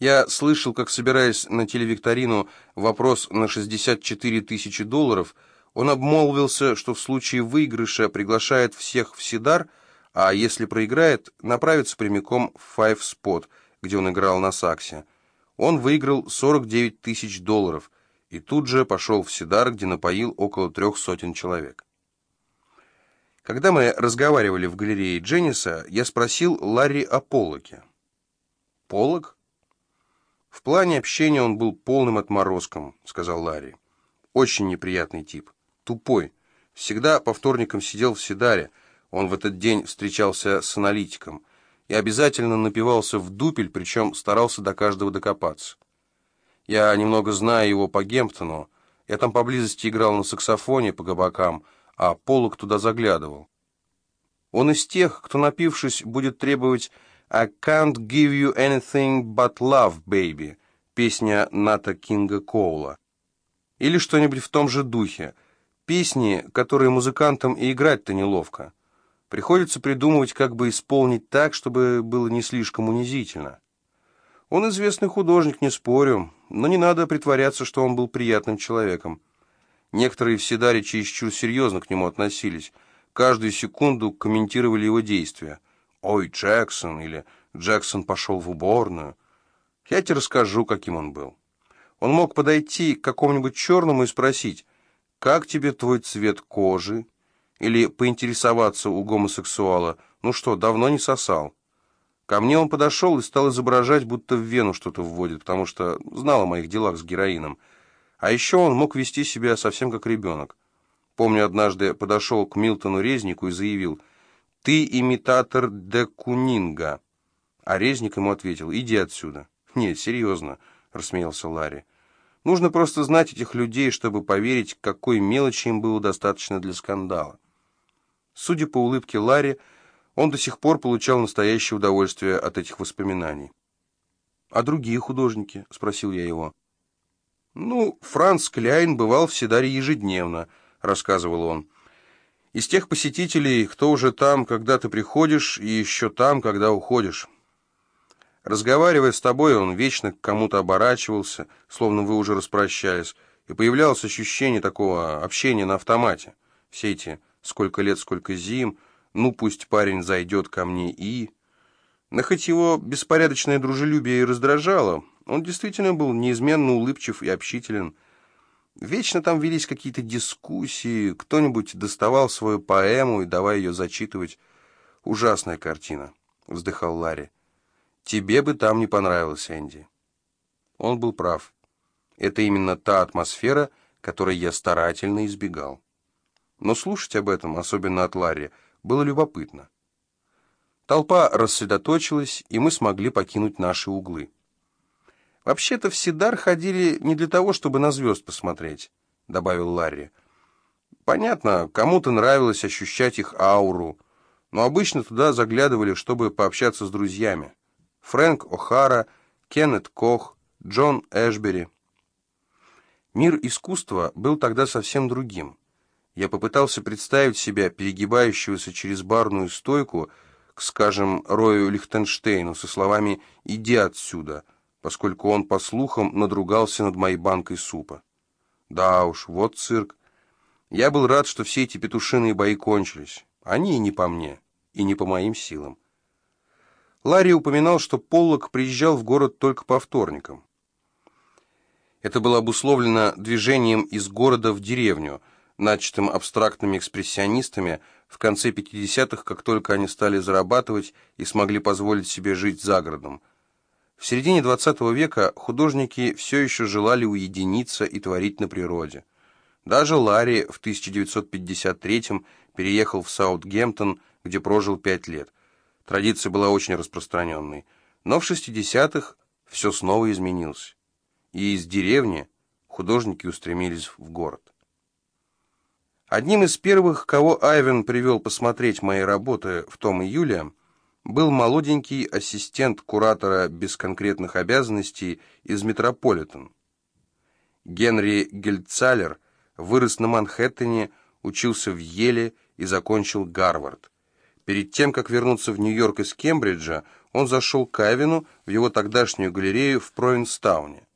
Я слышал, как, собираясь на телевикторину вопрос на 64 тысячи долларов, он обмолвился, что в случае выигрыша приглашает всех в Сидар, а если проиграет, направится прямиком в Five Spot, где он играл на саксе. Он выиграл 49 тысяч долларов и тут же пошел в Сидар, где напоил около трех сотен человек. Когда мы разговаривали в галерее Дженниса, я спросил Ларри о Поллоке. «Поллок?» «В плане общения он был полным отморозком», — сказал Ларри. «Очень неприятный тип. Тупой. Всегда по вторникам сидел в Сидаре. Он в этот день встречался с аналитиком и обязательно напивался в дупель, причем старался до каждого докопаться. Я немного знаю его по Гемптону. Я там поблизости играл на саксофоне по кабакам, а Полок туда заглядывал. Он из тех, кто, напившись, будет требовать «I can't give you anything but love, baby» песня Ната Кинга Коула. Или что-нибудь в том же духе. Песни, которые музыкантам и играть-то неловко. Приходится придумывать, как бы исполнить так, чтобы было не слишком унизительно. Он известный художник, не спорю, но не надо притворяться, что он был приятным человеком. Некоторые в Сидаре чересчур серьезно к нему относились, каждую секунду комментировали его действия. «Ой, Джексон» или «Джексон пошел в уборную». Я тебе расскажу, каким он был. Он мог подойти к какому-нибудь черному и спросить, «Как тебе твой цвет кожи?» Или поинтересоваться у гомосексуала, ну что, давно не сосал? Ко мне он подошел и стал изображать, будто в вену что-то вводит, потому что знал о моих делах с героином. А еще он мог вести себя совсем как ребенок. Помню, однажды подошел к Милтону Резнику и заявил, «Ты имитатор де Кунинга». А Резник ему ответил, «Иди отсюда». «Нет, серьезно», — рассмеялся Ларри. «Нужно просто знать этих людей, чтобы поверить, какой мелочи им было достаточно для скандала». Судя по улыбке Ларри, он до сих пор получал настоящее удовольствие от этих воспоминаний. «А другие художники?» — спросил я его. «Ну, Франц Кляйн бывал в Сидаре ежедневно», — рассказывал он. «Из тех посетителей, кто уже там, когда ты приходишь, и еще там, когда уходишь». Разговаривая с тобой, он вечно к кому-то оборачивался, словно вы уже распрощались, и появлялось ощущение такого общения на автомате. Все эти сколько лет, сколько зим, ну пусть парень зайдет ко мне и... Но хоть его беспорядочное дружелюбие и раздражало, он действительно был неизменно улыбчив и общителен. Вечно там велись какие-то дискуссии, кто-нибудь доставал свою поэму и давай ее зачитывать. «Ужасная картина», — вздыхал Ларри. «Тебе бы там не понравилось, Энди». Он был прав. Это именно та атмосфера, которой я старательно избегал. Но слушать об этом, особенно от Ларри, было любопытно. Толпа рассредоточилась, и мы смогли покинуть наши углы. «Вообще-то в Сидар ходили не для того, чтобы на звезд посмотреть», — добавил Ларри. «Понятно, кому-то нравилось ощущать их ауру, но обычно туда заглядывали, чтобы пообщаться с друзьями. Фрэнк О'Хара, Кеннет Кох, Джон Эшбери». Мир искусства был тогда совсем другим. Я попытался представить себя перегибающегося через барную стойку к, скажем, Рою Лихтенштейну со словами «иди отсюда», поскольку он, по слухам, надругался над моей банкой супа. Да уж, вот цирк. Я был рад, что все эти петушиные бои кончились. Они и не по мне, и не по моим силам. Ларри упоминал, что Поллок приезжал в город только по вторникам. Это было обусловлено движением из города в деревню – начатым абстрактными экспрессионистами в конце 50-х, как только они стали зарабатывать и смогли позволить себе жить за городом. В середине 20 века художники все еще желали уединиться и творить на природе. Даже Ларри в 1953 переехал в Саутгемптон, где прожил пять лет. Традиция была очень распространенной. Но в 60-х все снова изменилось. И из деревни художники устремились в город. Одним из первых, кого Айвен привел посмотреть мои работы в том июле, был молоденький ассистент куратора без конкретных обязанностей из Метрополитен. Генри Гельцалер вырос на Манхэттене, учился в Йеле и закончил Гарвард. Перед тем, как вернуться в Нью-Йорк из Кембриджа, он зашел к Авину в его тогдашнюю галерею в Провинстауне.